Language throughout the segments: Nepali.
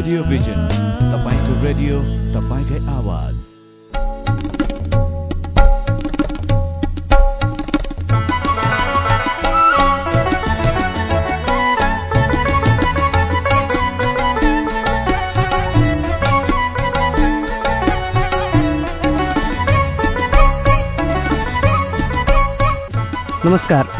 रेडियो भिजन तपाईँको रेडियो तपाईँकै आवाज नमस्कार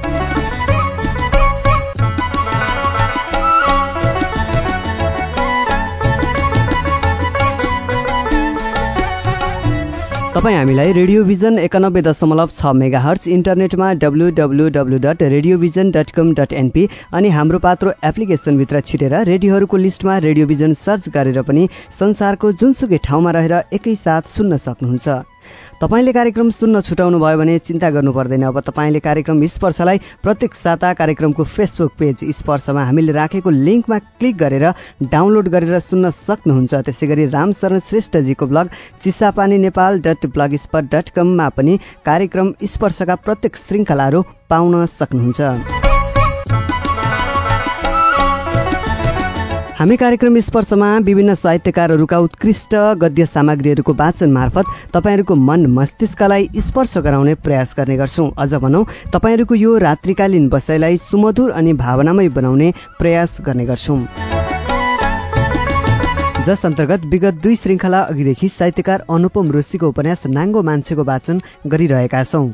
तपाईँ हामीलाई रेडियोभिजन एकानब्बे दशमलव छ मेगा हर्च इन्टरनेटमा W W W dot radio vision dot com dot NP अनि हाम्रो पात्रो एप्लिकेसनभित्र छिरेर रेडियोहरूको लिस्टमा रेडियोभिजन सर्च गरेर पनि संसारको जुनसुकै ठाउँमा रहेर एकैसाथ सुन्न सक्नुहुन्छ। तपाईँले कार्यक्रम सुन्न छुटाउनु भयो भने चिन्ता गर्नु पर्दैन। अब तपाईँले कार्यक्रम स्पर्शलाई प्रत्येक साता कार्यक्रमको फेसबुक पेज स्पर्शमा हामीले राखेको लिङ्कमा क्लिक गरेर डाउनलोड गरेर सुन्न सक्नुहुन्छ। त्यसै गरी Ramsharan श्रेष्ठजीको blog Chisapani Nepal dot blogspot dot कममा पनि कार्यक्रम स्पर्शका प्रत्येक श्रृङ्खलाहरू पाउन सक्नुहुन्छ। हामी कार्यक्रम स्पर्शमा विभिन्न साहित्यकारहरूका उत्कृष्ट गद्य सामग्रीहरूको वाचन मार्फत तपाईँहरूको मन मस्तिष्कलाई स्पर्श गराउने प्रयास गर्ने गर्छौँ। अझ भनौँ तपाईँहरूको यो रात्रिकालीन बसाइलाई सुमधुर अनि भावनामय बनाउने प्रयास गर्ने गर्छौँ। जस अन्तर्गत विगत दुई श्रृङ्खला अघिदेखि साहित्यकार अनुपम ऋषिको उपन्यास नाङ्गो मान्छेको वाचन गरिरहेका छौँ।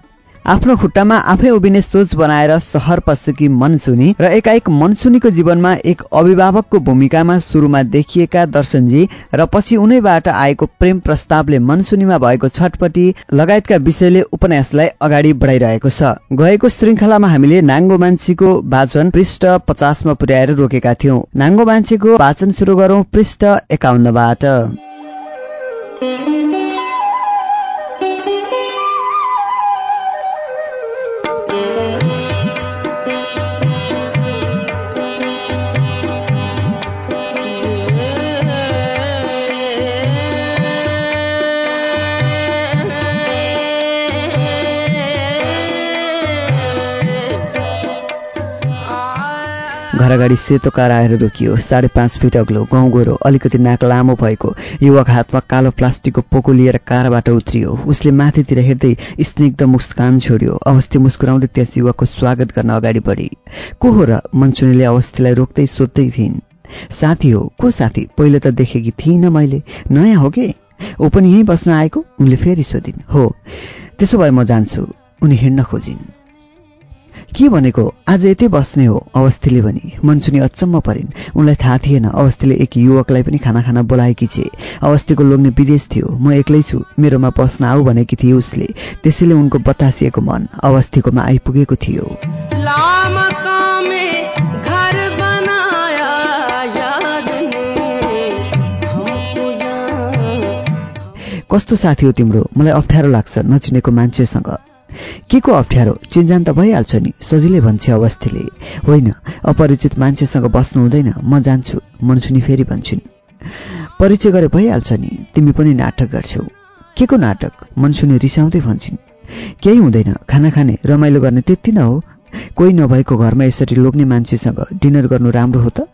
आफ्नो खुट्टामा आफै उभिने सोच बनाएर सहर पसेकी मनसुनी र एकाएक मनसुनीको जीवनमा एक अभिभावकको भूमिकामा सुरुमा देखिएका दर्शनजी र पछि उनैबाट आएको प्रेम प्रस्तावले मनसुनीमा भएको छटपटी लगायतका विषयले उपन्यासलाई अगाडि बढाइरहेको छ। गएको श्रृङ्खलामा हामीले नाङ्गो मान्छेको वाचन पृष्ठ पचासमा पुर्याएर रोकेका थियौं। नाङ्गो मान्छेको वाचन सुरु गरौं पृष्ठ एकाउन्नबाट। घर अगाडि सेतो कार आएर रोकियो। साढे पाँच फिट अग्लो गाउँ गोरो अलिकति नाक लामो भएको युवक हातमा कालो प्लास्टिकको पोको लिएर कारबाट उत्रियो। उसले माथितिर हेर्दै स्निग्ध मुस्कान छोड्यो। अवस्थी मुस्कुराउँदै त्यस युवकको स्वागत गर्न अगाडि बढी। को हो र? मन्सुनीले अवस्थीलाई रोक्दै सोध्दै थिइन्। साथी हो। को साथी? पहिले त देखेकी थिइनँ मैले। नयाँ हो कि? ऊ पनि यहीँ बस्न आएको? उनले फेरि सोधिन्। हो। त्यसो भए म जान्छु। उनी हिँड्न खोजिन्। के भनेको? आज यतै बस्ने हो अवस्थीले भनी। मनसुनी अचम्म परिन्। उनलाई थाहा थिएन अवस्थीले एक युवकलाई पनि खाना खाना बोलाएकी छे। अवस्थीको लोग्ने विदेश थियो। म एक्लै छु। मेरोमा बस्न आऊ भनेकी थिए उसले। त्यसैले उनको बतासिएको मन अवस्थीकोमा आइपुगेको थियो। कस्तो साथी हो तिम्रो? मलाई अप्ठ्यारो लाग्छ नचिनेको मान्छेसँग। के को अप्ठ्यारो? चिन्जान त भइहाल्छ नि सजिलै भन्छ अवस्थीले। होइन अपरिचित मान्छेसँग बस्नु हुँदैन म जान्छु मनसुनी फेरि भन्छन् परिचय गरे भइहाल्छ नि तिमी पनि नाटक गर्छौ। के को नाटक? मनसुनी रिसाउँदै भन्छन्। केही हुँदैन खाना खाने रमाइलो गर्ने त्यति न हो। कोही नभएको घरमा यसरी लोग्ने मान्छेसँग डिनर गर्नु राम्रो हो त?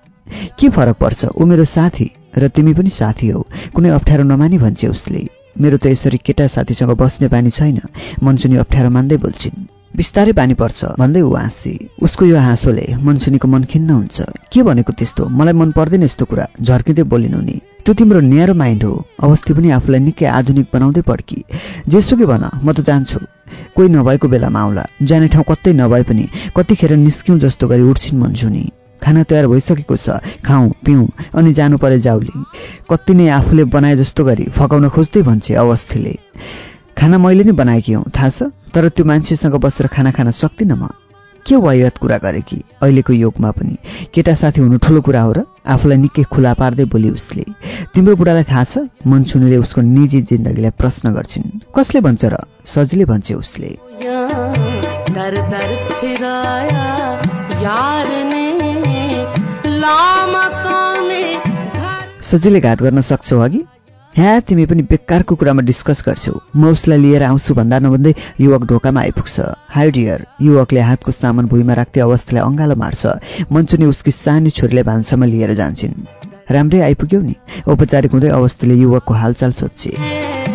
के फरक पर्छ? ऊ मेरो साथी र तिमी पनि साथी हौ। कुनै अप्ठ्यारो नमानी भन्छे उसले। मेरो त यसरी केटा साथीसँग बस्ने बानी छैन। मनसुनी अप्ठ्यारो मान्दै बोल्छिन्। बिस्तारै बानी पर्छ भन्दै ऊ हाँसी उसको यो हाँसोले मनसुनीको मन खिन्न हुन्छ। के भनेको त्यस्तो? मलाई मन पर्दैन यस्तो कुरा। झर्किँदै बोलिनु नि त्यो तिम्रो न्यारो माइन्ड हो। अवस्थी पनि आफूलाई निकै आधुनिक बनाउँदै पड्की जेसुकै भन म त जान्छु। कोही नभएको बेलामा आउला। जाने ठाउँ कतै नभए पनि कतिखेर निस्क्यौँ जस्तो गरी उठ्छिन् मनसुनी। खाना तयार भइसकेको छ। खाउँ पिउँ अनि जानु परे जाउली। कति नै आफूले बनाए जस्तो गरी फकाउन खोज्दै भन्छे अवस्थीले। खाना मैले नै बनाएकी हौ थाहा छ? तर त्यो मान्छेसँग बसेर खाना खान सक्दिनँ म। के वायत कुरा गरे कि? अहिलेको युगमा पनि। केटा साथी हुनु ठुलो कुरा हो र आफूलाई निकै खुला पार्दै बोली उसले। तिम्रो बुढालाई थाहा छ? मनसुनीले उसको निजी जिन्दगीलाई प्रश्न गर्छिन्। कसले भन्छ र? सजिलै भन्छ उसले। सजिलै घात गर्न सक्छौ अघि? ह्या तिमी पनि बेकारको कुरामा डिस्कस गर्छौ। म उसलाई लिएर आउँछु भन्दा नभन्दै युवक ढोकामा आइपुग्छ। हाई डियर युवकले हातको सामान भुइँमा राख्दै अवस्थालाई अँगालो मार्छ। मन्चुनी उसकी सानो छोरीलाई भान्सामा लिएर जान्छन्। राम्रै आइपुग्यौ नि? औपचारिक हुँदै अवस्थाले युवकको हालचाल सोध्छे।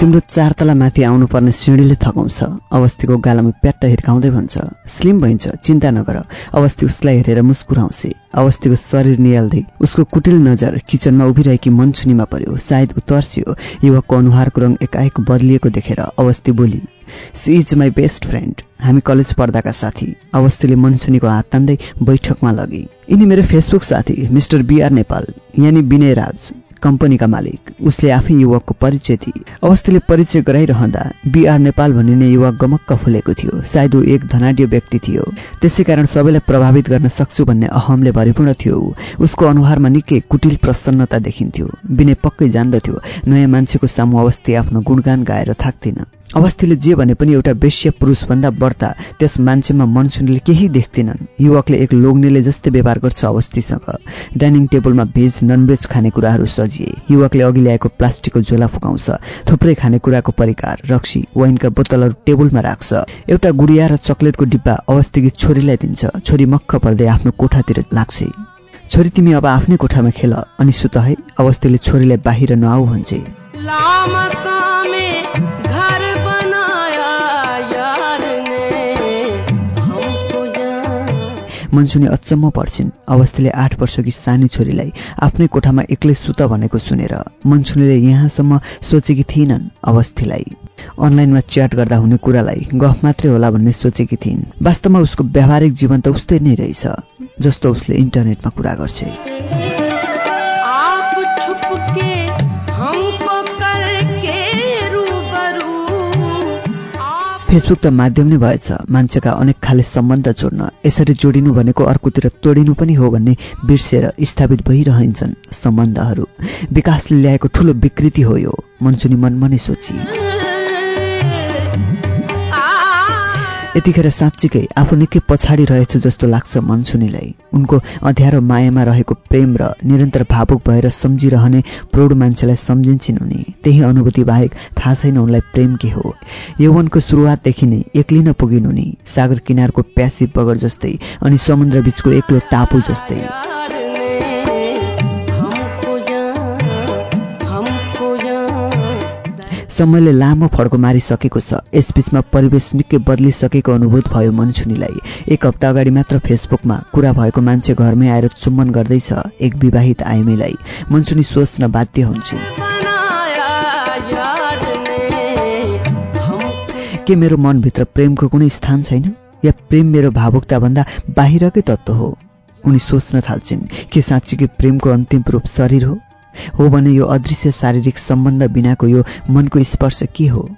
तिम्रो चार तला माथि आउनुपर्ने सिँढीले थकाउँछ अवस्थीको गालामा प्याट्ट हिर्काउँदै भन्छ स्लिम भइन्छ चिन्ता नगर। अवस्थी उसलाई हेरेर मुस्कुराउँछे। अवस्थीको शरीर निहाल्दै उसको कुटिल नजर किचनमा उभिरहेकी मनसुनीमा पर्यो सायद उतर्सियो युवकको अनुहारको रङ एकाएक बदलिएको देखेर अवस्थी बोली she is my best friend हामी कलेज पढ्दाका साथी अवस्थीले मनसुनीको हात तान्दै बैठकमा लगे यिनी मेरो फेसबुक साथी मिस्टर बिआर नेपाल। यानि विनय राज। कम्पनीका मालिक। उसले आफै युवकको परिचय दिए। अवस्थीले परिचय गराइरहँदा बिआर नेपाल भनिने युवक गमक्क फुलेको थियो। सायद ऊ एक धनाढ्य व्यक्ति थियो। त्यसै कारण सबैलाई प्रभावित गर्न सक्छु भन्ने अहमले भरिपूर्ण थियो। उसको अनुहारमा निकै कुटिल प्रसन्नता देखिन्थ्यो। विनय पक्कै जान्दथ्यो। नयाँ मान्छेको सामु अवस्थी आफ्नो गुणगान गाएर थाक्दिन अवस्थीले जे भने पनि एउटा वेश्य पुरुषभन्दा बढ्ता। त्यस मान्छेमा मनसुनीले केही देख्दैनन्। युवकले एक लोग्नेले जस्तै व्यवहार गर्छ अवस्थीसँग। डाइनिङ टेबलमा भेज ननभेज खानेकुराहरू सजिए। युवकले अघि ल्याएको प्लास्टिकको झोला फुकाउँछ। थुप्रै खानेकुराको परिकार। रक्सी वाइनका बोतलहरू टेबलमा राख्छ। एउटा गुडिया र चक्लेटको डिब्बा अवस्थीकी छोरीलाई दिन्छ। छोरी मक्ख पर्दै आफ्नो कोठातिर लाग्छ। छोरी तिमी अब आफ्नै कोठामा खेल। अनि सुत है। अवस्थीले छोरीलाई बाहिर नआऊ भन्छे। मनसुनी अचम्म पर्छिन्। अवस्थीले आठ वर्षकी सानी छोरीलाई आफ्नै कोठामा एक्लै सुत भनेको सुनेर मनसुनीले यहाँसम्म सोचेकी थिइनन् अवस्थीलाई। अनलाइनमा च्याट गर्दा हुने कुरालाई गफ मात्रै होला भन्ने सोचेकी थिइन्। वास्तवमा उसको व्यावहारिक जीवन त उस्तै नै रहेछ जस्तो उसले इन्टरनेटमा कुरा गर्छ। फेसबुक त माध्यम नै भएछ। मान्छेका अनेक खाले सम्बन्ध जोड्न यसरी जोडिनु भनेको अर्कोतिर तोडिनु पनि हो भन्ने बिर्सेर स्थापित भइरहन्छन् सम्बन्धहरू। विकासले ल्याएको ठूलो विकृति हो यो। मनसुनी मनमनै सोची। यतिखेर साँच्चीकै आफू निकै पछाडि रहेछु जस्तो लाग्छ मनसुनीलाई। उनको अध्यारो मायामा रहेको प्रेम र निरन्तर भावुक भएर सम्झिरहने प्रौढ मान्छेलाई सम्झिन्छन् उनी। त्यही अनुभूति बाहेक थाहा छैन उनलाई प्रेम के हो। यौवनको सुरुवातदेखि नै एक्लिन पुगिनु नि सागर किनारको प्यासी बगर जस्तै अनि समुद्र बीचको एक्लो टापु जस्तै। समयले लामो फड्को मारिसकेको छ। यसबीचमा परिवेश निकै बदलिसकेको अनुभूत भयो मनसुनीलाई एक हप्ता अगाडि मात्र फेसबुकमा कुरा भएको मान्छे घरमै आएर चुम्बन गर्दैछ एक विवाहित आइमीलाई। मनसुनी सोच्न बाध्य हुन्छ के मेरो मनभित्र प्रेमको कुनै स्थान छैन? या प्रेम मेरो भावुकता भन्दा बाहिरकै तत्त्व हो? उनी सोच्न थाल्छिन् के साँच्चीकै प्रेमको अन्तिम रूप शरीर हो? हो भने यो अदृश्य शारीरिक सम्बन्ध बिनाको यो मनको स्पर्श के हो?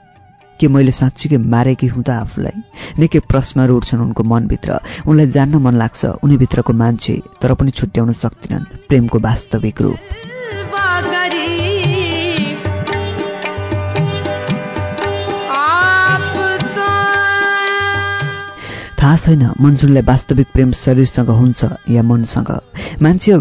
के मैले साँच्चीकै मारेकी हुँ त आफूलाई? निकै प्रश्नहरू उठ्छन् उनको मनभित्र। उनलाई जान्न मन लाग्छ उनीभित्रको मान्छे तर पनि छुट्याउन सक्दिनन् प्रेमको वास्तविक रूप। थाहा छैन मनसुनलाई वास्तविक प्रेम शरीरसँग हुन्छ या मनसँग। मान्छे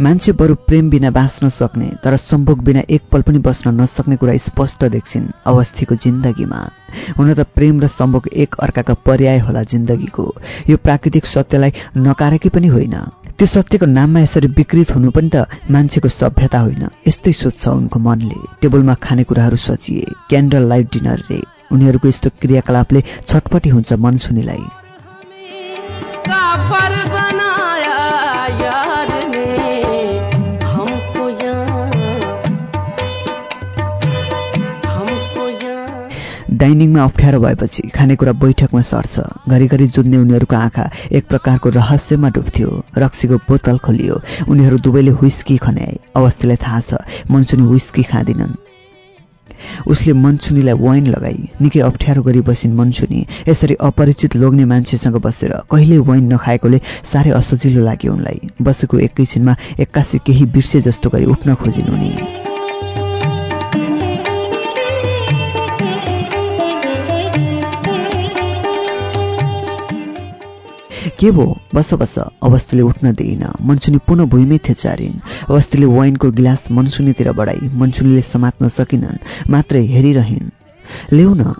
मान्छे बरु प्रेम बिना बाँच्न सक्ने तर सम्भोग बिना एकपल पनि बस्न नसक्ने कुरा स्पष्ट देख्छिन् अवस्थीको जिन्दगीमा। हुन त प्रेम र सम्भोग एक अर्काका पर्याय होला जिन्दगीको। यो प्राकृतिक सत्यलाई नकारेकै पनि होइन। त्यो सत्यको नाममा यसरी विकृत हुनु पनि त मान्छेको सभ्यता होइन। यस्तै सोध्छ उनको मनले। टेबलमा खानेकुराहरू सचिए क्यान्डल लाइट डिनर रे। उनीहरूको यस्तो क्रियाकलापले छटपटी हुन्छ मनसुनीलाई। डाइनिङमा अप्ठ्यारो भएपछि खानेकुरा बैठकमा सर्छ। घरिघरि जुझ्ने उनीहरूको आँखा एक प्रकारको रहस्यमा डुब्थ्यो। रक्सीको बोतल खोलियो। उनीहरू दुवैले हुइस्की खन्याए। अवस्थीलाई थाहा छ मनसुनी हुइस्की खाँदिनन्। उसले मनसुनीलाई वाइन लगाई। निकै अप्ठ्यारो गरी बसिन् मनसुनी। यसरी अपरिचित लोग्ने मान्छेसँग बसेर कहिले वाइन नखाएकोले साह्रै असजिलो लाग्यो उनलाई। बसेको एकैछिनमा एक्कासी केही बिर्से जस्तो गरी उठ्न खोजिन् उनी। के भो? बस बस अवस्थीले उठ्न दिइन। मनसुनी पुनः भुइँमै थेचारिन् अवस्थीले वाइनको गिलास मनसुनीतिर बढाई। मनसुनीले समात्न सकिनन्। मात्रै हेरिरहन्। ल्याउ न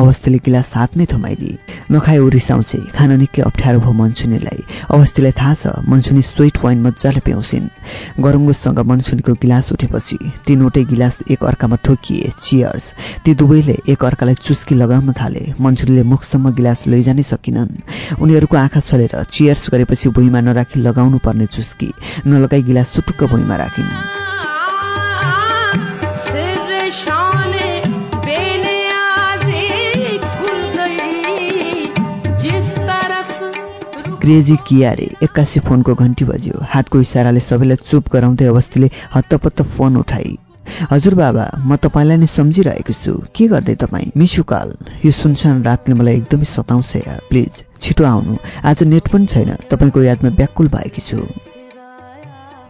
अवस्थीले गिलास हातमै थमाइदिए। नखाए ऊ रिसाउँछे खान निकै अप्ठ्यारो भयो मनसुनीलाई। अवस्थीलाई थाहा छ मनसुनी स्विट वाइन मजाले प्याउँछिन्। गरङ्गोसँग मनसुनीको गिलास उठेपछि तिनवटै गिलास एक अर्कामा ठोकिए। चियर्स ती दुवैले एक अर्कालाई चुस्की लगाउन थाले। मनसुनीले मुखसम्म गिलास लैजानै सकिनन्। उनीहरूको आँखा छलेर चियर्स गरेपछि भुइँमा नराखी लगाउनु पर्ने चुस्की। नलगाई गिलास सुटुक्क भुइँमा राखिन्। क्रेजी किया रे एक्कासी फोनको घन्टी बज्यो। हातको इसाराले सबैलाई चुप गराउँदै अवस्थीले हत्तपत्त फोन उठाई। हजुर बाबा म तपाईँलाई नै सम्झिरहेको छु। के गर्दै तपाईँ? मिसुकाल यो सुनसान रातले मलाई एकदमै सताउँछ यार प्लिज छिटो आउनु। आज नेट पनि छैन। तपाईँको यादमा व्याकुल भएकी छु।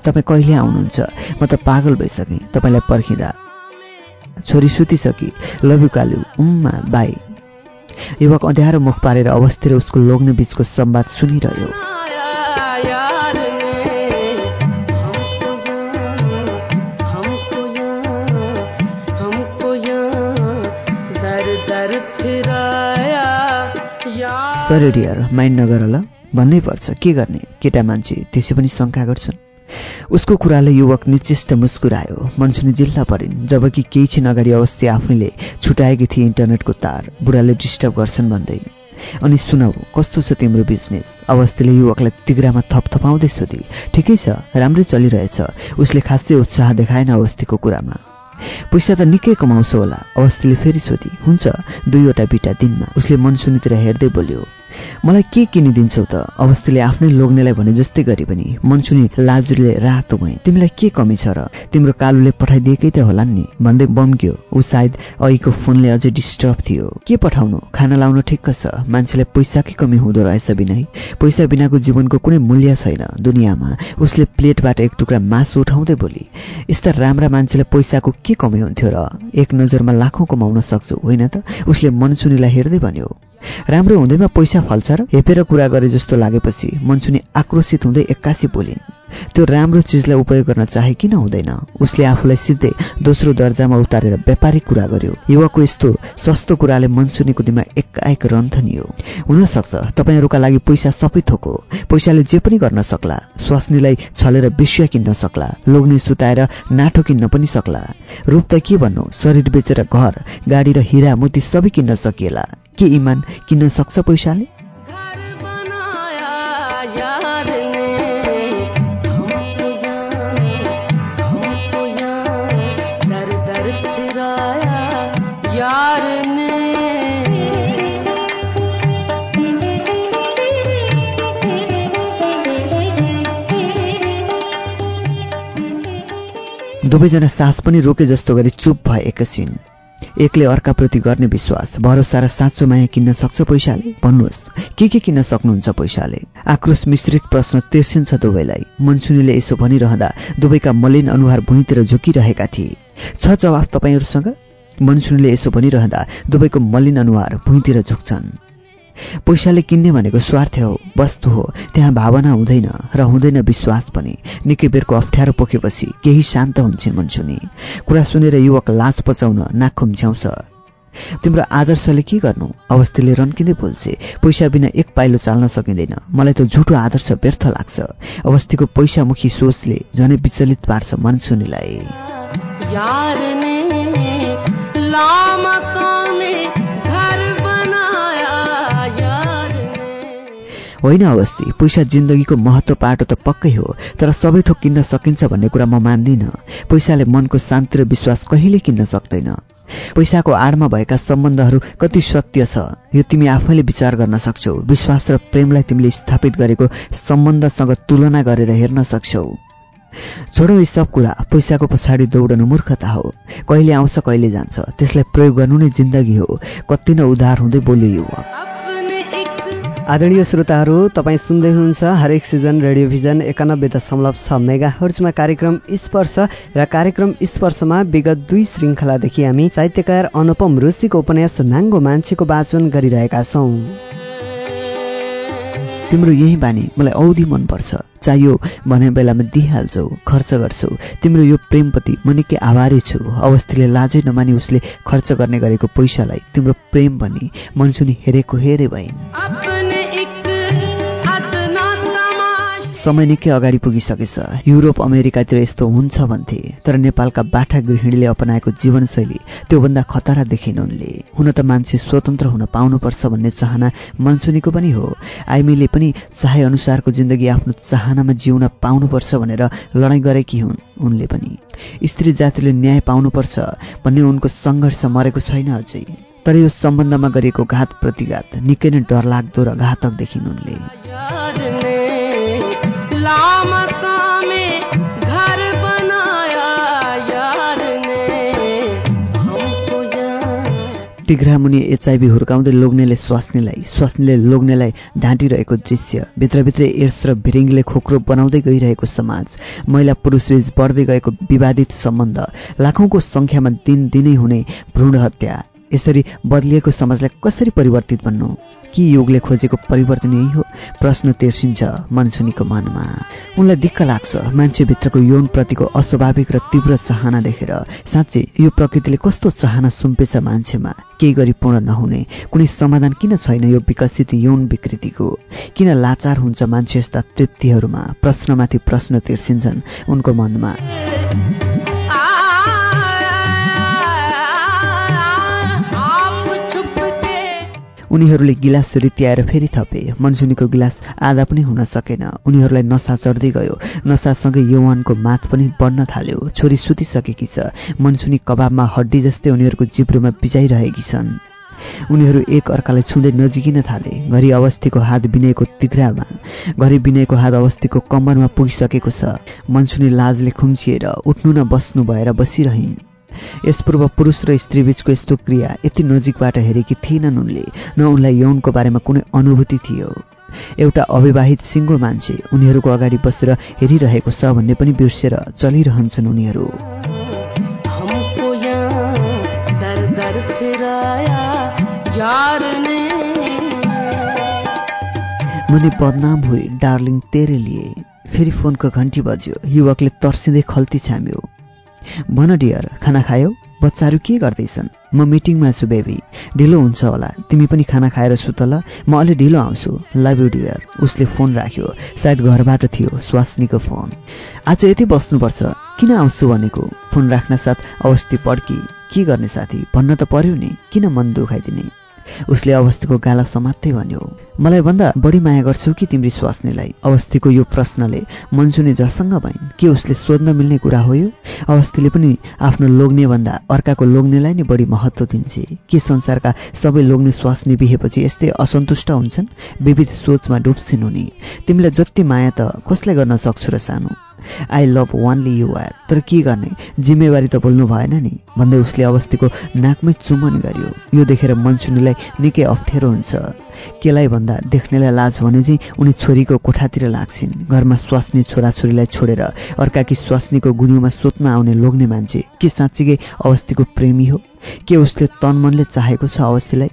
तपाईँ कहिले आउनुहुन्छ? म त पागल भइसकेँ। तपाईँलाई पर्खिँदा। छोरी सुतिसकी। You Kalu. Umma by. युवक अँध्यारो मुख पारेर अवस्थी र उसको लोग्ने बीचको संवाद सुनिरह्यो। सरी डियर माइन्ड नगर ल भन्नै पर्छ के गर्ने? केटा मान्छे त्यसै पनि शङ्का गर्छन्। उसको कुराले युवक निचिष्ट मुस्कुरायो। मनसुनी जिल्ला परिन् जबकि केही छिन अगाडि अवस्थी आफैले छुटाएकी थिए इन्टरनेटको तार। बुढाले डिस्टर्ब गर्छन् भन्दै अनि सुनाऊ कस्तो छ तिम्रो बिजनेस? अवस्थीले युवकलाई तिग्रामा थपथपाउँदै सोधी ठिकै छ राम्रै चलिरहेछ। उसले खासै उत्साह देखाएन अवस्थीको कुरामा। पैसा त निकै कमाउँछ होला। अवस्थीले फेरि सोधी हुन्छ दुईवटा बिटा दिनमा। उसले मनसुनीतिर हेर्दै बोल्यो मलाई के किनिदिन्छौ त? अवस्थीले आफ्नै लोग्नेलाई भने जस्तै गरे पनि मनसुनी लाजुले रातो भए तिमीलाई के कमी छ र? तिम्रो कालुले पठाइदिएकै त होला नि। भन्दै बम्क्यो। ऊ सायद अहिको फोनले अझै डिस्टर्ब थियो। के पठाउनु? खाना लाउन ठिक्क छ। मान्छेलाई पैसाकै कमी हुँदो रहेछ बिना पैसा बिनाको जीवनको कुनै मूल्य छैन दुनियाँमा। उसले प्लेटबाट एक टुक्रा मासु उठाउँदै बोली यस्ता राम्रा मान्छेलाई पैसाको के कमी हुन्थ्यो र? एक नजरमा लाखौँ कमाउन सक्छु होइन त? उसले मनसुनीलाई हेर्दै भन्यो राम्रो हुँदैमा पैसा फल्छ र हेपेर कुरा गरे जस्तो लागेपछि मनसुनी आक्रोशित हुँदै एक्कासी बोलिन् त्यो राम्रो चिजलाई उपयोग गर्न चाहे किन हुँदैन? उसले आफूलाई सिधै दोस्रो दर्जामा उतारेर व्यापारिक कुरा गर्यो। युवाको यस्तो सस्तो कुराले मनसुनीको दिमाग एकाएक रन्थनियो। हुनसक्छ तपाईँहरूका लागि पैसा सबै थोक पैसाले जे पनि गर्न सक्ला स्वास्नीलाई छलेर विषय किन्न सक्ला लोग्ने सुताएर नाठो किन्न पनि सक्ला। रूप त के भन्नु? शरीर बेचेर घर गाडी र हिरा मोती सबै किन्न सकिएला। के इमान किन्न सक्छ पैसाले? दुवैजना सास पनि रोके जस्तो गरी चुप भए एकैछिन एकले अर्काप्रति गर्ने विश्वास भरोसा र साँचो माया किन्न सक्छ पैसाले? भन्नुहोस् के के किन्न सक्नुहुन्छ पैसाले? आक्रोश मिश्रित प्रश्न तिर्सिन्छ दुवैलाई। मनसुनीले यसो भनिरहँदा दुवैका मलिन अनुहार भुइँतिर झुकिरहेका थिए। छ जवाफ तपाईँहरूसँग? मनसुनीले यसो भनिरहँदा दुवैको मलिन अनुहार भुइँतिर झुक्छन्। पैसाले किन्ने भनेको स्वार्थ हो वस्तु हो। त्यहाँ भावना हुँदैन र हुँदैन विश्वास पनि। निकै बेरको अप्ठ्यारो पोखेपछि केही शान्त हुन्छन् मनसुनी। कुरा सुनेर युवक लाज पचाउन नाक खुम्छ्याउँछ तिम्रो आदर्शले के गर्नु? अवस्थीले रन्किँदै बोल्छे। पैसा बिना एक पाइलो चाल्न सकिँदैन। मलाई त झुटो आदर्श व्यर्थ लाग्छ। अवस्थीको पैसामुखी सोचले झनै विचलित पार्छ मनसुनीलाई। होइन अवस्थी पैसा जिन्दगीको महत्व पाटो त पक्कै हो तर सबै थोक किन्न सकिन्छ भन्ने कुरा म मान्दिनँ। पैसाले मनको शान्ति र विश्वास कहिले किन्न सक्दैन। पैसाको आडमा भएका सम्बन्धहरू कति सत्य छ यो तिमी आफैले विचार गर्न सक्छौ। विश्वास र प्रेमलाई तिमीले स्थापित गरेको सम्बन्धसँग तुलना गरेर हेर्न सक्छौ। छोडो यी सब कुरा पैसाको पछाडि दौडनु मूर्खता हो। कहिले आउँछ कहिले जान्छ त्यसलाई प्रयोग गर्नु नै जिन्दगी हो। कति नै उधार हुँदै बोल्यो युवक। आदरणीय श्रोताहरू तपाईँ सुन्दै हुनुहुन्छ हरेक सिजन रेडियोभिजन एकानब्बे दशमलव छ मेगा हर्चमा कार्यक्रम स्पर्श र कार्यक्रम स्पर्शमा विगत दुई श्रृङ्खलादेखि हामी साहित्यकार अनुपम ऋषिको उपन्यास नाङ्गो मान्छेको वाचन गरिरहेका छौँ। तिम्रो यही बानी मलाई औधी मनपर्छ। चाहियो भने बेलामा दिइहाल्छौ खर्च गर्छौ। तिम्रो यो प्रेमप्रति म निकै आभारी छु। अवस्थीले लाजै नमानी उसले खर्च गर्ने गरेको पैसालाई। तिम्रो प्रेम भनी मनसुनी हेरेको हेरे भइन्। समय निकै अगाडि पुगिसकेछ। युरोप अमेरिकातिर यस्तो हुन्छ भन्थे तर नेपालका बाठा गृहिणीले अपनाएको जीवनशैली त्योभन्दा खतरा देखिन् उनले। हुन त मान्छे स्वतन्त्र हुन पाउनुपर्छ भन्ने चाहना मनसुनीको पनि हो। आइमीले पनि चाहे अनुसारको जिन्दगी आफ्नो चाहनामा जिउन पाउनुपर्छ भनेर लडाइँ गरेकी हुन् उनले पनि। स्त्री जातिले न्याय पाउनुपर्छ भन्ने उनको सङ्घर्ष मरेको छैन अझै। तर यो सम्बन्धमा गरिएको घात प्रतिघात निकै नै डरलाग्दो र घातक देखिन् उनले। तिघ्रामुनि एचआइभी हुर्काउँदै लोग्नेले स्वास्नीलाई स्वास्नीले लोग्नेलाई ढाँटिरहेको दृश्य भित्रभित्रै एड्स र भिरिङले खोक्रो बनाउँदै गइरहेको समाज महिला पुरुषबीच बढ्दै गएको विवादित सम्बन्ध लाखौँको सङ्ख्यामा दिन दिनै हुने भ्रूण हत्या। यसरी बदलिएको समाजलाई कसरी परिवर्तित भन्नु? कि योगले खोजेको परिवर्तन यही हो? प्रश्न तेर्सिन्छ मनसुनीको मनमा। उनलाई दिक्क लाग्छ मान्छेभित्रको यौनप्रतिको अस्वाभाविक र तीव्र चाहना देखेर। साँच्चै यो प्रकृतिले कस्तो चाहना सुम्पेछ मान्छेमा? केही गरी पूर्ण नहुने। कुनै समाधान किन छैन यो विकसित यौन विकृतिको? किन लाचार हुन्छ मान्छे यस्ता तृप्तिहरूमा? प्रश्नमाथि प्रश्न तिर्सिन्छन् उनको मनमा। उनीहरूले गिलास रित्याएर फेरि थपे मनसुनीको गिलास आधा पनि हुन सकेन। उनीहरूलाई नसा चढ्दै गयो। नसासँगै यौवानको माथ पनि बढ्न थाल्यो। छोरी सुतिसकेकी छ। मनसुनी कबाबमा हड्डी जस्तै उनीहरूको जिब्रोमा बिजाइरहेकी छन्। उनीहरू एक अर्कालाई छुँदै नजिकिन थाले। घरि अवस्थीको हात बिनेको तिग्रामा। घरि बिनेको हात अवस्थीको कम्मरमा पुगिसकेको छ। मनसुनी लाजले खुम्चिएर उठ्नु न बस्नु भएर बसिरहन्। यस पूर्व पुरुष र स्त्रीबीचको यस्तो क्रिया यति नजिकबाट हेरेकी थिएनन् उनले न उनलाई यौनको बारेमा कुनै अनुभूति थियो। एउटा अविवाहित सिङ्गो मान्छे उनीहरूको अगाडि बसेर हेरिरहेको छ भन्ने पनि बिर्सेर चलिरहन्छन् उनीहरू। मुनि बदनाम हुई डार्लिङ तेरे लिए फेरि फोनको घन्टी बज्यो। युवकले तर्सिँदै खल्ती छाम्यो। भन डियर खाना खायौ? बच्चाहरू के गर्दैछन्? म मिटिङमा छु बेबी। ढिलो हुन्छ होला। तिमी पनि खाना खाएर सुत ल। म अलि ढिलो आउँछु। लभ यु डियर उसले फोन राख्यो। सायद घरबाट थियो स्वास्नीको फोन। आज यति बस्नुपर्छ। किन आउँछु भनेको? फोन राख्न साथ अवस्थी पड्की। के गर्ने साथी? भन्न त पर्यो नि। किन मन दुखाइदिने? उसले अवस्थीको गाला समात्दै भन्यो मलाई भन्दा बढी माया गर्छु कि तिम्री स्वास्नीलाई? अवस्थीको यो प्रश्नले मनसुने जसँग भइन्? के उसले सोध्न मिल्ने कुरा हो यो? अवस्थीले पनि आफ्नो लोग्ने भन्दा अर्काको लोग्नेलाई नै बढी महत्त्व दिन्छे। के संसारका सबै लोग्ने स्वास्नी बिहेपछि यस्तै असन्तुष्ट हुन्छन्? विविध सोचमा डुब्छिन् उनी। तिमीलाई जति माया त कसलाई गर्न सक्छु र सानो? I love only you are तर के गर्ने? जिम्मेवारी त बोल्नु भएन नि। भन्दै उसले अवस्थीको नाकमै चुमन गर्यो। यो देखेर मनसुनीलाई निकै अप्ठ्यारो हुन्छ। केलाई भन्दा देख्नेलाई लाज भने चाहिँ उनी छोरीको कोठातिर लाग्छिन्। घरमा स्वास्नी छोराछोरीलाई छोडेर अर्काकी स्वास्नीको गुन्युमा सोध्न आउने लोग्ने मान्छे के साँच्चीकै अवस्थीको प्रेमी हो? के उसले तनमनले चाहेको छ अवस्थीलाई?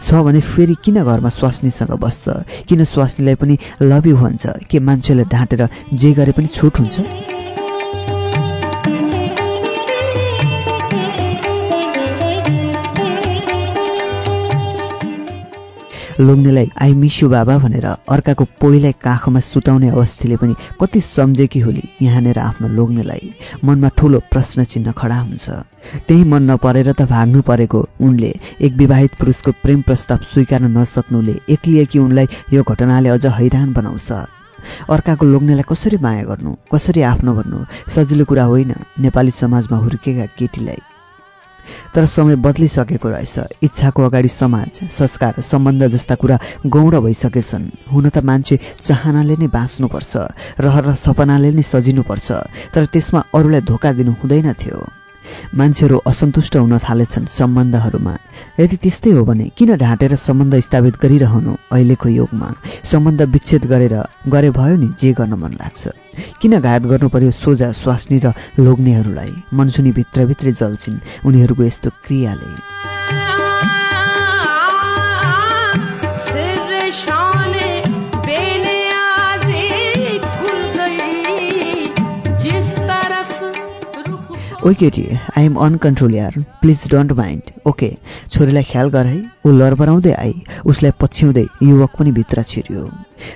छ भने फेरि किन घरमा स्वास्नीसँग बस्छ? किन स्वास्नीलाई पनि लभ यु भन्छ के मान्छेलाई ढाँटेर जे गरे पनि छुट हुन्छ? लोग्नेलाई आई मिस यु बाबा भनेर अर्काको पोइलाई काखमा सुताउने अवस्थीले पनि कति सम्झेकी होली यहाँनिर आफ्नो लोग्नेलाई मनमा ठुलो प्रश्न चिन्ह खडा हुन्छ। त्यही मन नपरेर त भाग्नु परेको उनले एक विवाहित पुरुषको प्रेम प्रस्ताव स्वीकार्न नसक्नुले एक्लिएकी उनलाई यो घटनाले अझ हैरान बनाउँछ। अर्काको लोग्नेलाई कसरी माया गर्नु कसरी आफ्नो भन्नु सजिलो कुरा होइन। नेपाली समाजमा हुर्केका केटीलाई तर समय बदलिसकेको रहेछ। इच्छाको अगाडि समाज संस्कार सम्बन्ध जस्ता कुरा गौड भइसकेछन्। हुन त मान्छे चाहनाले नै बाँच्नुपर्छ रहर र सपनाले नै सजिनुपर्छ तर त्यसमा अरूलाई धोका दिनु हुँदैन थियो। मान्छेहरू असन्तुष्ट हुन थालेछन् सम्बन्धहरूमा। यदि त्यस्तै हो भने किन ढाँटेर सम्बन्ध स्थापित गरिरहनु अहिलेको युगमा? सम्बन्ध विच्छेद गरेर गरे भयो नि जे गर्न मन लाग्छ। किन घात गर्नु पर्यो सोझा स्वास्नी र लोग्नेहरूलाई? मनसुनी भित्रभित्रै जल्छिन् उनीहरूको यस्तो क्रियाले। ओ केटी आई एम अनकन्ट्रोल यार। प्लिज डोन्ट माइन्ड ओके छोरीलाई ख्याल गर है। ऊ लरबराउँदै आई उसलाई पछ्याउँदै युवक पनि भित्र छिर्यो।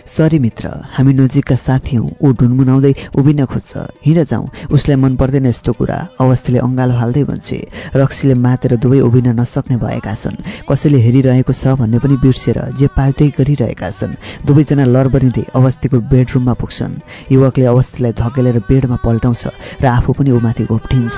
सरी मित्र हामी नजिकका साथी हौँ। ऊ ढुनमुनाउँदै उभिन खोज्छ। हिँड जाउँ। उसलाई मन पर्दैन यस्तो कुरा। अवस्थीले अङ्गालो हाल्दै भन्छे रक्सीले मातेर दुवै उभिन नसक्ने भएका छन्। कसैले हेरिरहेको छ भन्ने पनि बिर्सेर जे त्यही गरिरहेका छन् दुवैजना लरबरिँदै अवस्थीको बेडरुममा पुग्छन्। युवकले अवस्थीलाई धकेलेर बेडमा पल्टाउँछ र आफू पनि ऊमाथि घोप्टिन्छ।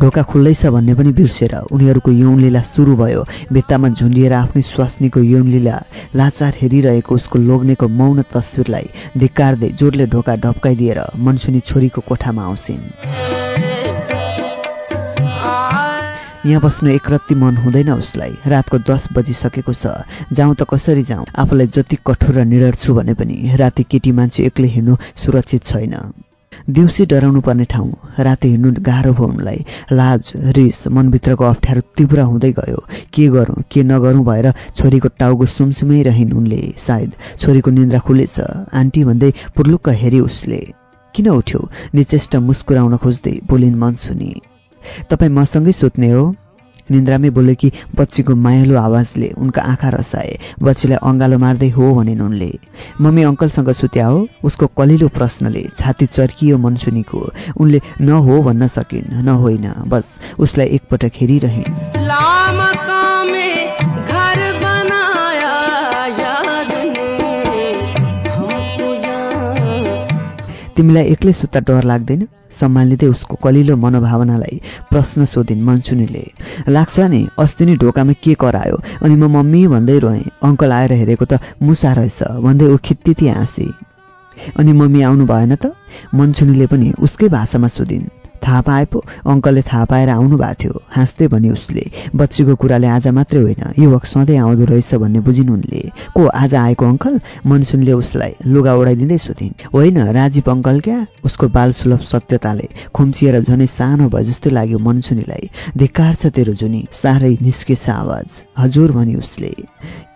ढोका खुल्दैछ भन्ने पनि बिर्सेर उनीहरूको यौनलीला सुरु भयो। भित्तामा झुन्डिएर आफ्नै स्वास्नीको यौनलीला लाचार हेरिरहेको उसको लोग्नेको मौन तस्विरलाई धिक्कार्दै जोडले ढोका ढप्काइदिएर मनसुनी छोरीको कोठामा आउँछिन्। यहाँ बस्नु एकरत्ती मन हुँदैन उसलाई। रातको दस बजिसकेको छ। जाउँ त कसरी जाउँ? आफूलाई जति कठोर र निडर छु भने पनि राति केटी मान्छे एक्लै हिँड्नु सुरक्षित छैन। दिउँसी डराउनु पर्ने ठाउँ। राति हिँड्नु गाह्रो भयो उनलाई। लाज रिस मनभित्रको अप्ठ्यारो तीव्र हुँदै गयो। के गरौँ के नगरौँ भएर छोरीको टाउको सुमसुमै रहिन् उनले। सायद छोरीको निन्द्रा खुलेछ। आन्टी भन्दै पुर्लुक्क हेरी उसले। किन उठ्यो? निचेष्ट मुस्कुराउन खोज्दै बोलिन् मन सुनि। तपाईँ मसँगै सुत्ने हो? निन्द्रामै बोलेकी बच्चीको मायालु आवाजले उनका आँखा रसाए। बच्चीलाई अँगालो मार्दै हो भनिन् उनले। मम्मी अङ्कलसँग सुत्या हो? उसको कलिलो प्रश्नले छाती चर्कियो मनसुनीको। उनले न हो भन्न सकिन् न होइन। बस उसलाई एकपटक हेरिरहन्। तिमीलाई एक्लै सुत्ता डर लाग्दैन। सम्हालिँदै उसको कलिलो मनोभावनालाई प्रश्न सोधिन् मनसुनीले। लाग्छ नि अस्ति नै ढोकामा के करायो? अनि म मम्मी भन्दै रोएँ अङ्कल आएर हेरेको त मुसा रहेछ भन्दै ऊ खित्तिती हाँसी। अनि मम्मी आउनु भएन त? मनसुनीले पनि उसकै भाषामा सोधिन्। थाहा पाए पो अङ्कलले थाहा पाएर आउनु भएको थियो। हाँस्दै भने उसले बच्चीको कुराले आज मात्रै होइन युवक सधैँ आउँदो रहेछ भन्ने बुझिन् उनले। को आज आएको अङ्कल? मनसुनले उसलाई लुगा ओढाइदिँदै सोधिन्। होइन राजीव अङ्कल क्या? उसको बाल सुलभ सत्यताले खुम्चिएर झनै सानो भए जस्तै लाग्यो मनसुनीलाई धिक्कार छ तेरो जुनी साह्रै निस्केछ आवाज। हजुर भनी उसले।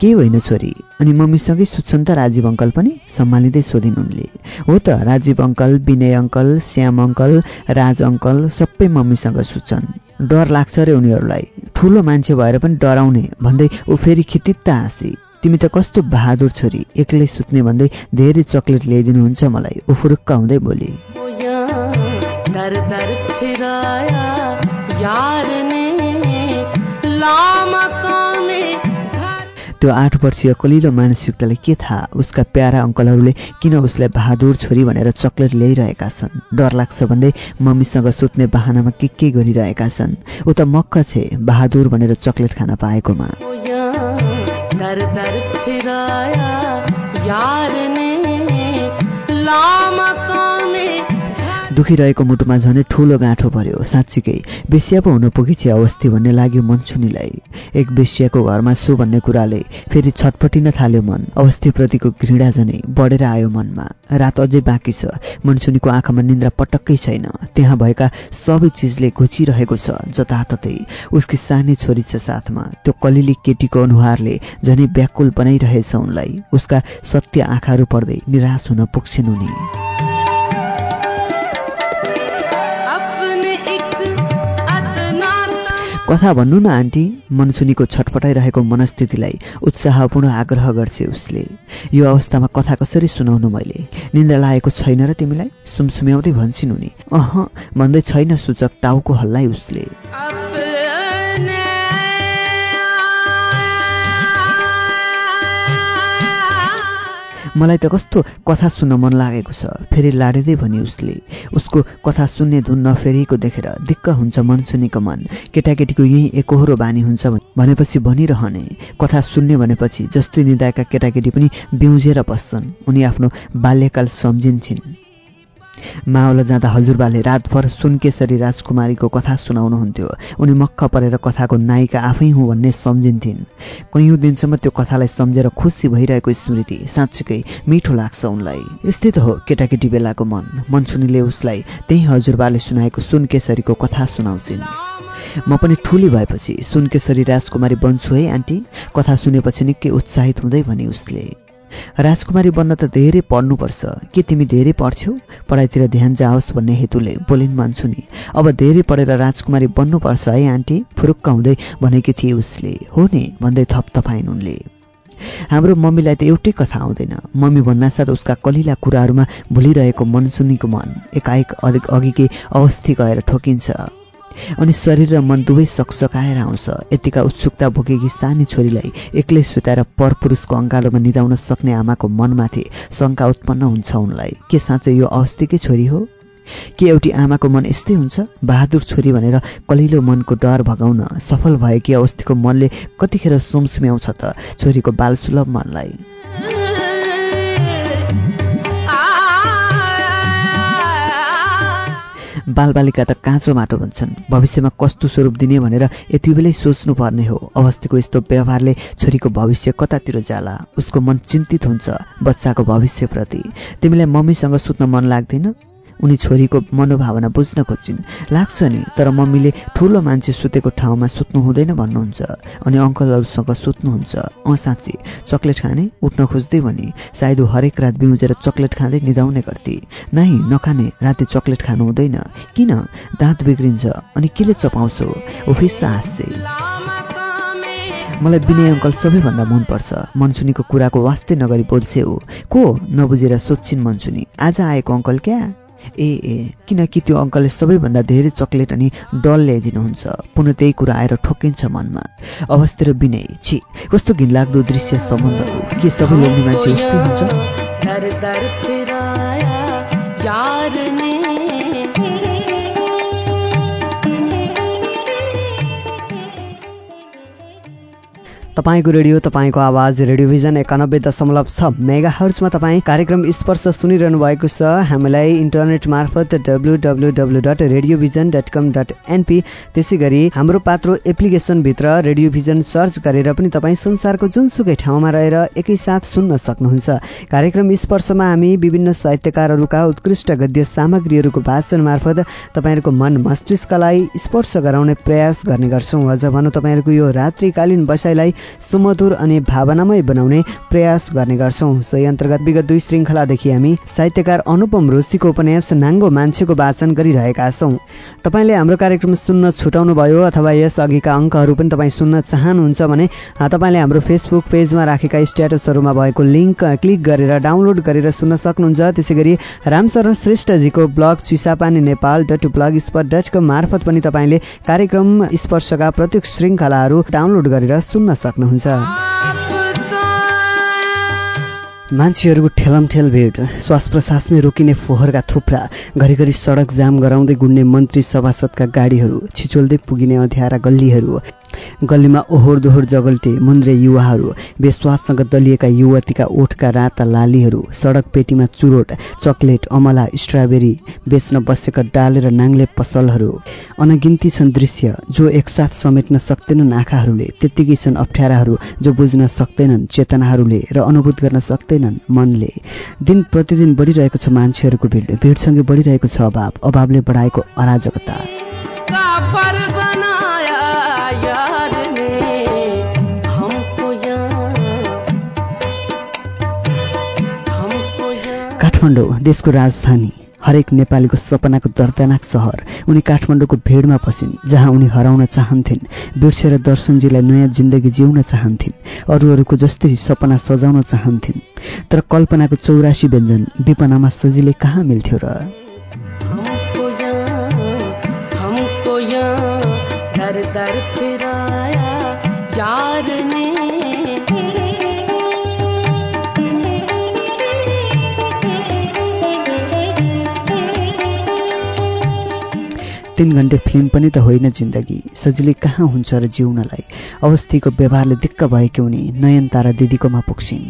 के होइन छोरी? अनि मम्मीसँगै सुत्छन् त राजीव अङ्कल पनि? सम्हालिँदै सोधिन् उनले। हो त Rajiv uncle Vinay uncle Shyam uncle Raj uncle सबै मम्मीसँग सुत्छन्। डर लाग्छ रे उनीहरूलाई। ठुलो मान्छे भएर पनि डराउने भन्दै ऊ फेरि खितित्ता हाँसी। तिमी त कस्तो बहादुर छोरी एक्लै सुत्ने भन्दै धेरै चक्लेट ल्याइदिनुहुन्छ मलाई। ऊ फुरुक्क हुँदै बोली। दर दर त्यो आठ वर्षीय कलिलो मानसिकतालाई के थाहा? उसका प्यारा अङ्कलहरूले किन उसलाई बहादुर छोरी भनेर चक्लेट ल्याइरहेका छन्? डर लाग्छ भन्दै मम्मीसँग सुत्ने बाहनामा के के गरिरहेका छन्? ऊ त मक्क छे बहादुर भनेर चक्लेट खान पाएकोमा। दुखिरहेको मुटुमा झनै ठुलो गाँठो पर्यो। साँच्चीकै बेसिया पो हुन पुगेछि अवस्थी भन्ने लाग्यो मनसुनीलाई एक बेसियाको घरमा छु भन्ने कुराले फेरि छटपटिन थाल्यो मन। अवस्थीप्रतिको घृणा झनै बढेर आयो मनमा। रात अझै बाँकी छ। मनसुनीको आँखामा निन्द्रा पटक्कै छैन। त्यहाँ भएका सबै चिजले घुचिरहेको छ जताततै। उसकी सानै छोरी छ साथमा। त्यो कलिली केटीको अनुहारले झनै व्याकुल बनाइरहेछ उनलाई। उसका सत्य आँखाहरू पर्दै निराश हुन पुग्छिन् उनी। कथा भन्नु न आन्टी। मनसुनीको छटपटाइरहेको मनस्थितिलाई उत्साहपूर्ण आग्रह गर्छे उसले। यो अवस्थामा कथा कसरी सुनाउनु मैले? निन्द्रा लागेको छैन र तिमीलाई? सुमसुम्याउँदै भन्छन् उनी। अह भन्दै छैन सूचक टाउको हल्लाइ उसले। मलाई त कस्तो कथा सुन्न मन लागेको छ। फेरि लाडिँदै भनी उसले। उसको कथा सुन्ने धुन नफेरिएको देखेर दिक्क हुन्छ मन सुनेको मन। केटाकेटीको यही एकहोरो बानी हुन्छ भनेपछि भनिरहने। कथा सुन्ने भनेपछि जस्तै निदाएका केटाकेटी पनि बिउजेर बस्छन्। उनी आफ्नो बाल्यकाल सम्झिन्छन्। मावल जाँदा हजुरबाले रातभर सुनकेशरी राजकुमारीको कथा सुनाउनुहुन्थ्यो। उनी मक्ख परेर कथाको नायिका आफै हुँ भन्ने सम्झिन्थिन्। कैयौँ दिनसम्म त्यो कथालाई सम्झेर खुसी भइरहेको स्मृति साँच्चीकै मिठो लाग्छ उनलाई। यस्तै त हो केटाकेटी बेलाको मन। मनसुनीले उसलाई त्यही हजुरबाले सुनाएको सुनकेशरीको कथा सुनाउँछिन्। म पनि ठुली भएपछि सुनकेशरी राजकुमारी बन्छु है आन्टी। कथा सुनेपछि निकै उत्साहित हुँदै भने उसले। राजकुमारी बन्न त धेरै पढ्नुपर्छ के तिमी धेरै पढ्छौ? पढाइतिर ध्यान जाओस् भन्ने हेतुले बोलिन् मान्छु नि अब धेरै पढेर राजकुमारी बन्नुपर्छ है आन्टी? फुरुक्क हुँदै भनेकी थिए उसले। हो नि भन्दै थप तपाईन् उनले। हाम्रो मम्मीलाई त एउटै कथा आउँदैन। मम्मी भन्नासाथ उसका कलिला कुराहरूमा भुलिरहेको मनसुनीको मन एकाएक अघिकै अवस्थी गएर ठोकिन्छ। अनि शरीर र मन दुवै सकसकाएर आउँछ। यतिका उत्सुकता बोकेकी सानी छोरीलाई एक्लै सुताएर परपुरुषको अङ्गालोमा निधाउन सक्ने आमाको मनमाथि शङ्का उत्पन्न हुन्छ उनलाई। के साँच्चै यो अवस्थिकै छोरी हो? के एउटी आमाको मन यस्तै हुन्छ? बहादुर छोरी भनेर कलिलो मनको डर भगाउन सफल भएकी अवस्थीको मनले कतिखेर सुमसुम्याउँछ त छोरीको बालसुलभ मनलाई। बालबालिका त काँचो माटो भन्छन् भविष्यमा कस्तो स्वरूप दिने भनेर यति बेलै सोच्नुपर्ने हो। अवस्थीको यस्तो व्यवहारले छोरीको भविष्य कतातिर जाला? उसको मन चिन्तित हुन्छ बच्चाको भविष्यप्रति। तिमीलाई मम्मीसँग सुत्न मन लाग्दैन? उनी छोरीको मनोभावना बुझ्न खोज्छिन् लाग्छ नि तर मम्मीले ठुलो मान्छे सुतेको ठाउँमा सुत्नु हुँदैन भन्नुहुन्छ अनि अङ्कलहरूसँग सुत्नुहुन्छ। अँ साँच्ची चक्लेट खाने उठ्न खोज्दै भने सायद हरेक रात बिउजेर चक्लेट खाँदै निधाउने गर्थे। नै नखाने राति चक्लेट खानु हुँदैन। किन? दाँत बिग्रिन्छ अनि केले चपाउँछौ? ओफिस हाँस्छे मलाई विनय अङ्कल सबैभन्दा मनपर्छ। मनसुनीको कुराको वास्तै नगरी बोल्छे हो को? नबुझेर सोध्छिन् मनसुनी। आज आएको अङ्कल क्या? ए ए किनकि त्यो अङ्कलले सबैभन्दा धेरै चक्लेट अनि डल ल्याइदिनुहुन्छ पुनः त्यही कुरा आएर ठोकिन्छ मनमा अवस्था र विनय छि कस्तो घिनलाग्दो दृश्य सम्बन्धहरू के सबै लोग्ने मान्छे उस्तै हुन्छ तपाईँको रेडियो तपाईँको आवाज रेडियोभिजन एकानब्बे दशमलव छ मेगा हर्चमा तपाईँ कार्यक्रम स्पर्श सुनिरहनु भएको छ। हामीलाई इन्टरनेट मार्फत W W W dot radio vision dot com dot NP त्यसै गरी हाम्रो पात्रो एप्लिकेसनभित्र रेडियोभिजन सर्च गरेर पनि तपाईँ संसारको जुनसुकै ठाउँमा रहेर एकैसाथ सुन्न सक्नुहुन्छ। कार्यक्रम स्पर्शमा हामी विभिन्न साहित्यकारहरूका उत्कृष्ट गद्य सामग्रीहरूको वाचन मार्फत तपाईँहरूको मन मस्तिष्कलाई स्पर्श गराउने प्रयास गर्ने गर्छौँ। अझ भनौँ तपाईँहरूको यो रात्रिकालीन बसाइलाई सुमधुर अनि भावनामय बनाउने प्रयास गर्ने गर्छौँ। सोही अन्तर्गत विगत दुई श्रृङ्खलादेखि हामी साहित्यकार अनुपम रोशीको उपन्यास नाङ्गो मान्छेको वाचन गरिरहेका छौँ। तपाईँले हाम्रो कार्यक्रम सुन्न छुटाउनु भयो अथवा यस अघिका अङ्कहरू पनि तपाईँ सुन्न चाहनुहुन्छ भने तपाईँले हाम्रो फेसबुक पेजमा राखेका स्ट्याटसहरूमा भएको लिङ्क क्लिक गरेर डाउनलोड गरेर सुन्न सक्नुहुन्छ। त्यसै गरी Ramsharan श्रेष्ठजीको blog Chisapani Nepal dot blogspot dot com मार्फत पनि तपाईँले कार्यक्रम स्पर्शका प्रत्येक श्रृङ्खलाहरू डाउनलोड गरेर सुन्न सक्नुहुन्छ। सक्नुहुन्छ मान्छेहरूको ठेलमठेल भेट श्वास प्रश्वासमै रोकिने फोहोरका थुप्रा घरिघरि सडक जाम गराउँदै गुड्ने मन्त्री सभासदका गाडीहरू छिचोल्दै पुगिने अँध्यारा गल्लीहरू गल्लीमा ओहोर दोहोर जगल्टे मुन्द्रे युवाहरू विश्वाससँग दलिएका युवतीका ओठका राता लालीहरू सडक पेटीमा चुरोट चक्लेट अमला स्ट्रबेरी बेच्न बसेका डाले र नाङ्ले पसलहरू। अनगिन्ती छन् दृश्य जो एकसाथ समेट्न सक्दैनन् आँखाहरूले त्यत्तिकै छन् अप्ठ्याराहरू जो बुझ्न सक्दैनन् चेतनाहरूले र अनुभूत गर्न सक्दैनन् मनले। दिन प्रतिदिन बढिरहेको छ मान्छेहरूको भिड। भिडसँगै बढिरहेको छ अभाव। अभावले बढाएको अराजकता। काठमाडौँ देशको राजधानी। हरेक नेपालीको सपनाको दर्दनाक सहर। उनी काठमाडौँको भिडमा पसिन् जहाँ उनी हराउन चाहन्थिन् बिर्सेर दर्शनजीलाई नयाँ जिन्दगी जिउन चाहन्थिन् अरू अरूको जस्तै सपना सजाउन चाहन्थिन्। तर कल्पनाको चौरासी व्यञ्जन विपनामा सजिलै कहाँ मिल्थ्यो र? तिन घन्टे फिल्म पनि त होइन जिन्दगी। सजिलै कहाँ हुन्छ र जिउनलाई? अवस्थीको व्यवहारले दिक्क भएकी उनी नयन तारा दिदीकोमा पुग्छिन्।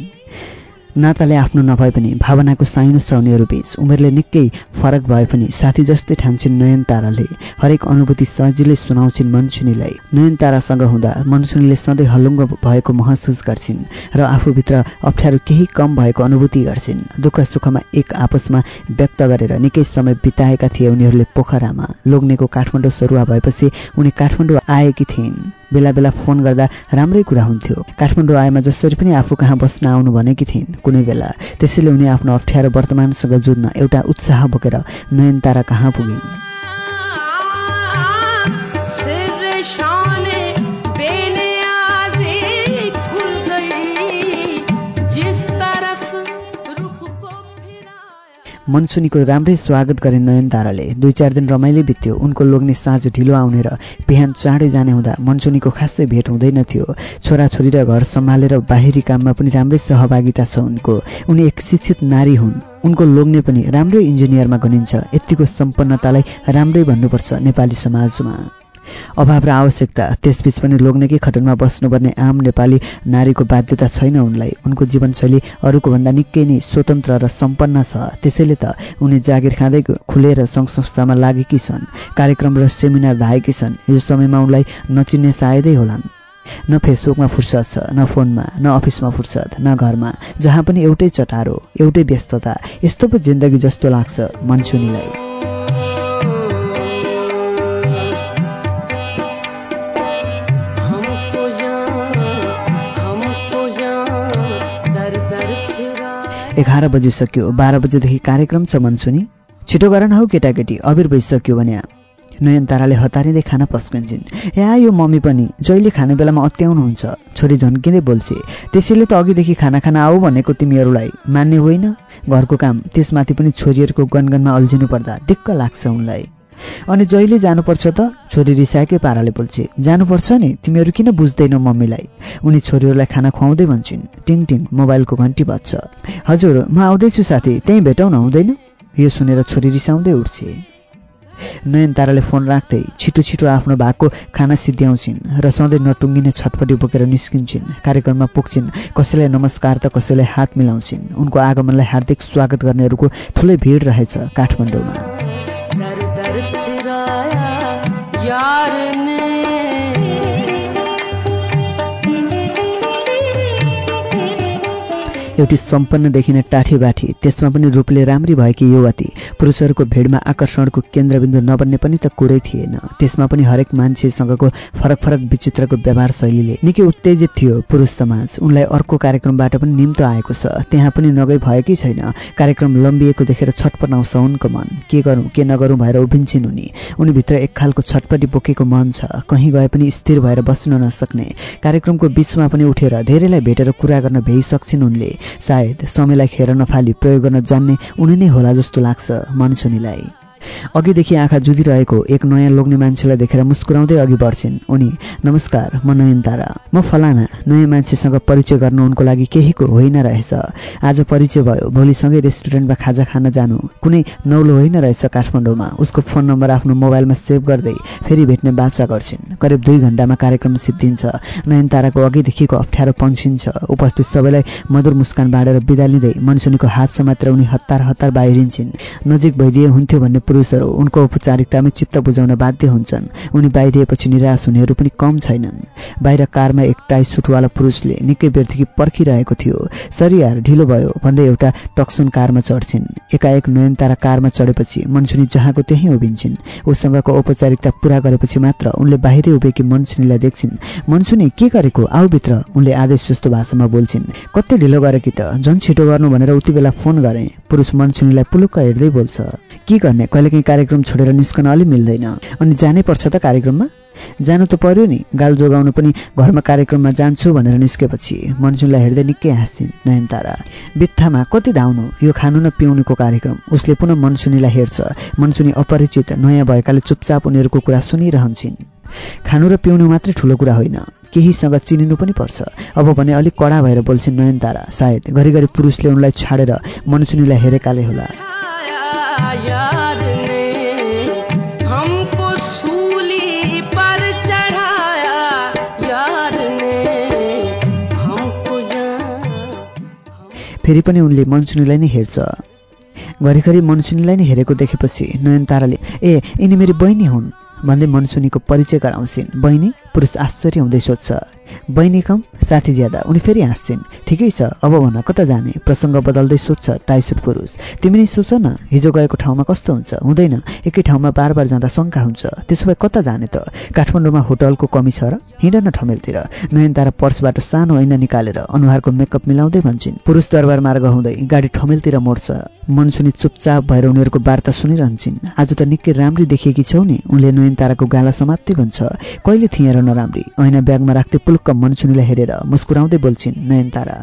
नाताले आफ्नो नभए पनि भावनाको साइनो छ उनीहरू बीच उमेरले निकै फरक भए पनि साथी जस्तै ठान्छन् नयन ताराले हरेक अनुभूति सजिलै सुनाउँछिन् मनसुनीलाई। नयन तारासँग हुँदा मनसुनीले सधैँ हलुङ्गो भएको महसुस गर्छिन् र आफूभित्र अप्ठ्यारो केही कम भएको अनुभूति गर्छिन्। दुःख सुखमा एक आपसमा व्यक्त गरेर निकै समय बिताएका थिए उनीहरूले पोखरामा। लोग्नेको काठमाडौँ सरुवा भएपछि उनी काठमाडौँ आएकी थिइन्। बेला बेला फोन गर्दा राम्रै कुरा हुन्थ्यो। काठमाडौँ आएमा जसरी पनि आफू कहाँ बस्न आउनु भनेकी थिइन् कुनै बेला। त्यसैले उनी आफ्नो अप्ठ्यारो वर्तमानसँग जुझ्न एउटा उत्साह बोकेर नयनतारा कहाँ पुगिन्। मनसुनीको राम्रै स्वागत गरे नयनताराले। दुई चार दिन रमाइलो बित्यो। उनको लोग्ने साँझ ढिलो आउने र बिहान चाँडै जाने हुँदा मनसुनीको खासै भेट हुँदैनथ्यो छोराछोरी र घर सम्हालेर बाहिरी काममा पनि राम्रै सहभागिता छ उनको। उनी एक शिक्षित नारी हुन्। उनको लोग्ने पनि राम्रै इन्जिनियरमा गनिन्छ। यत्तिको सम्पन्नतालाई राम्रै भन्नुपर्छ नेपाली समाजमा। अभाव र आवश्यकता त्यसबीच पनि लोग्नेकै खटनमा बस्नुपर्ने आम नेपाली नारीको बाध्यता छैन उनलाई। उनको जीवनशैली अरूको भन्दा निकै नै स्वतन्त्र र सम्पन्न छ। त्यसैले त उनी जागिर खाँदै खुलेर सङ्घ संस्थामा लागेकी छन् कार्यक्रम र सेमिनार धाएकी छन्। यो समयमा उनलाई नचिन्ने सायदै होलान्। न फेसबुकमा फुर्सद छ न फोनमा न अफिसमा फुर्सद न घरमा जहाँ पनि एउटै चटारो एउटै व्यस्तता यस्तो पो जिन्दगी जस्तो लाग्छ मनसुनीलाई एघार बजिसक्यो बाह्र बजेदेखि कार्यक्रम छ मनसुनी छिटो गर हौ केटाकेटी। अबिर भइसक्यो भने। नयन ताराले हतारिँदै खाना पस्कन्छन्। या यो मम्मी पनि। जहिले खाने बेलामा अत्याउनुहुन्छ। छोरी झन्किँदै बोल्छे। त्यसैले त अघिदेखि खाना खाना आऊ भनेको तिमीहरूलाई। मान्ने होइन। घरको काम। त्यसमाथि पनि छोरीहरूको गनगनमा अल्झिनु पर्दा दिक्क लाग्छ उनलाई। अनि जहिले जानुपर्छ त छोरी रिसाएकै पाराले बोल्छे। जानुपर्छ नि तिमीहरू किन बुझ्दैनौ मम्मीलाई? उनी छोरीहरूलाई खाना खुवाउँदै भन्छन् टिङ टिङ मोबाइलको घन्टी बज्छ। हजुर म आउँदैछु साथी त्यहीँ भेटौँ न हुँदैन? यो सुनेर छोरी रिसाउँदै उठ्छे। नयन ताराले फोन राख्दै छिटो छिटो आफ्नो भागको खाना सिद्ध्याउँछिन् र सधैँ नटुङ्गिने छटपटी बोकेर निस्किन्छन्। कार्यक्रममा पुग्छिन् कसैलाई नमस्कार त कसैलाई हात मिलाउँछिन्। उनको आगमनलाई हार्दिक स्वागत गर्नेहरूको ठुलै भिड रहेछ काठमाडौँमा। प्यार न एउटी सम्पन्न देखिने टाठी बाठी त्यसमा पनि रूपले राम्री भएकी युवती। पुरुषहरूको भिडमा आकर्षणको केन्द्रबिन्दु नबन्ने पनि त कुरै थिएन। त्यसमा पनि हरेक मान्छेसँगको फरक फरक विचित्रको व्यवहार शैलीले निकै उत्तेजित थियो पुरुष समाज। उनलाई अर्को कार्यक्रमबाट पनि निम्तो आएको छ। त्यहाँ पनि नगई भएकै छैन। कार्यक्रम लम्बिएको देखेर छटपट उनको मन। के गरौँ के नगरौँ भएर उभिन्छन् उनी। उनीभित्र एक खालको छटपटी बोकेको मन छ। कहीँ गए पनि स्थिर भएर बस्न नसक्ने। कार्यक्रमको बिचमा पनि उठेर धेरैलाई भेटेर कुरा गर्न भ्याइसक्छन् उनले। सायद समयलाई खेर नफाली प्रयोग गर्न जान्ने उनी नै होला जस्तो लाग्छ मनसुनीलाई अघिदेखि आँखा जुधिरहेको एक नयाँ लोग्ने मान्छेलाई देखेर मुस्कुराउँदै अघि बढ्छिन्। उनी नमस्कार म नयन तारा। म फलाना। नयाँ मान्छेसँग परिचय गर्नु उनको लागि केहीको होइन रहेछ। आज परिचय भयो। भोलिसँगै रेस्टुरेन्टमा खाजा खान जानु। कुनै नौलो होइन रहेछ काठमाडौँमा। उसको फोन नम्बर आफ्नो मोबाइलमा सेभ गर्दै फेरि भेट्ने बाचा गर्छिन्। करिब दुई घन्टामा कार्यक्रम सिद्धिन्छ। नयन ताराको अघिदेखिको अप्ठ्यारो पन्छिन्छ। उपस्थित सबैलाई मधुर मुस्कान बाँडेर बिदा लिँदै मनसुनीको हात समातेर उनी हतार हतार बाहिरिन्छन्। नजिक भइदिए हुन्थ्यो भन्ने पुरुषहरू उनको औपचारिकतामै चित्त बुझाउन बाध्य हुन्छन्। उनी बाहिरिएपछि निराश हुनेहरू पनि कम छैनन्। बाहिर कारमा एक टाई सुटवाला पुरुषले निकै बेरदेखि पर्खिरहेको थियो। सरियार ढिलो भयो भन्दै एउटा टक्सुन कारमा चढ्छिन्। एकाएक नयनतारा कारमा चढेपछि मनसुनी जहाँको त्यहीँ उभिन्छन्। उसँगको औपचारिकता पूरा गरेपछि मात्र उनले बाहिरै उभिएकी मनसुनीलाई देख्छिन्। मनसुनी के गरेको? आउभित्र उनले आदेश जस्तो भाषामा बोल्छिन्। कति ढिलो गरे कि त? झन् छिटो गर्नु भनेर उति बेला फोन गरे। पुरुष मनसुनीलाई पुलुक्क हेर्दै बोल्छ। के गर्ने? कहिलेकाहीँ कार्यक्रम छोडेर निस्कन अलि मिल्दैन। अनि जानै पर्छ त कार्यक्रममा। जानु त पर्यो नि। गाल जोगाउनु पनि घरमा कार्यक्रममा जान्छु भनेर निस्केपछि। मनसुनलाई हेर्दै निकै हाँस्छिन् नयनतारा। बित्थामा कति धाउनु? यो खानु न पिउनुको कार्यक्रम। उसले पुनः मनसुनीलाई हेर्छ। मनसुनी अपरिचित नयाँ भएकाले चुपचाप उनीहरूको कुरा सुनिरहन्छन्। खानु र पिउनु मात्रै ठुलो कुरा होइन। केहीसँग चिनिनु पनि पर्छ। अब भने अलिक कडा भएर बोल्छिन् नयनतारा। सायद घरिघरि पुरुषले उनलाई छाडेर मनसुनीलाई हेरेकाले होला। फेरि पनि उनले मनसुनीलाई नै हेर्छ। घरिघरि मनसुनीलाई नै हेरेको देखेपछि नयनताराले ए यिनी मेरी बहिनी हुन्? भन्दै मनसुनीको परिचय गराउँछिन्। बहिनी पुरुष आश्चर्य हुँदै सोध्छ बहिनी कम साथी ज्यादा उनी फेरि हाँस्छिन्। ठिकै छ अब भन कता जाने? प्रसङ्ग बदल्दै सोध्छ टाइसुट पुरुष। तिमी नै सोच न हिजो गएको ठाउँमा कस्तो हुन्छ? हुँदैन। एकै ठाउँमा बार बार जाँदा शङ्का हुन्छ। त्यसो भए कता जाने त? काठमाडौँमा होटलको कमी छ र? हिँड न ठमेलतिर। नयनतारा पर्सबाट सानो ऐना निकालेर अनुहारको मेकअप मिलाउँदै भन्छन्। पुरुष दरबार मार्ग हुँदै गाडी ठमेलतिर मोड्छ। मनसुनी चुपचाप भएर उनीहरूको वार्ता सुनिरहन्छन्। आज त निकै राम्री देखिएकी छौ नि उनले नयनताराको गाला समात्दै भन्छ। कहिले थिए र नराम्री? ऐना ब्यागमा राख्दै पुल्क मनसुनीलाई हेरेर मुस्कुराउँदै बोल्छिन् नयनतारा।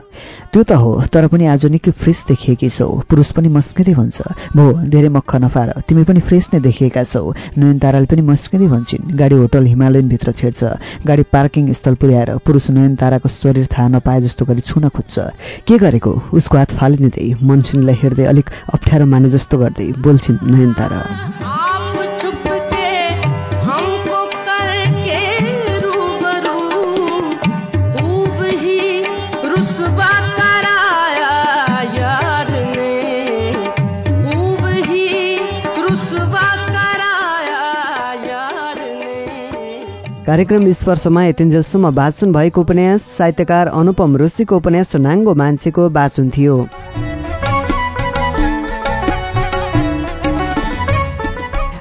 त्यो त हो तर पनि आज निकै फ्रेस देखिएकी छौ। पुरुष पनि मस्किँदै भन्छ। भो धेरै मक्ख नफार तिमी पनि फ्रेस नै देखिएका छौ। नयनताराले पनि मस्किँदै भन्छन्। गाडी होटल हिमालयनभित्र छेड्छ। गाडी पार्किङ स्थल पुर्याएर पुरुष नयनताराको शरीर थाहा नपाए जस्तो गरी छुन खोज्छ। के गरेको? उसको हात फालिदिँदै मनसुनीलाई हेर्दै अलिक अप्ठ्यारो माने जस्तो गर्दै बोल्छिन् नयनतारा। कार्यक्रम स्पर्शमा यतिन्जेलसम्म वाचन भएको उपन्यास साहित्यकार अनुपम ऋषिको उपन्यास नाङ्गो मान्छेको वाचन थियो।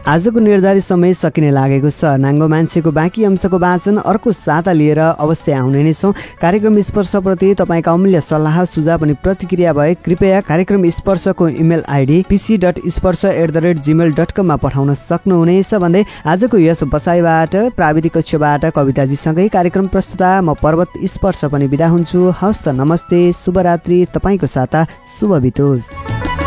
आजको निर्धारित समय सकिने लागेको छ। नाङ्गो मान्छेको बाँकी अंशको वाचन अर्को साता लिएर अवश्य आउने नै छौँ। कार्यक्रम स्पर्शप्रति तपाईँका अमूल्य सल्लाह सुझाव अनि प्रतिक्रिया भए कृपया कार्यक्रम स्पर्शको email ID PC dot Sparsh at the rate Gmail dot कममा पठाउन सक्नुहुनेछ भन्दै आजको यस बसाइबाट प्राविधिक कक्षबाट कविताजीसँगै कार्यक्रम प्रस्तुता म पर्वत स्पर्श पनि विदा हुन्छु। हस्त नमस्ते शुभरात्रि तपाईँको साता शुभ बितोस्।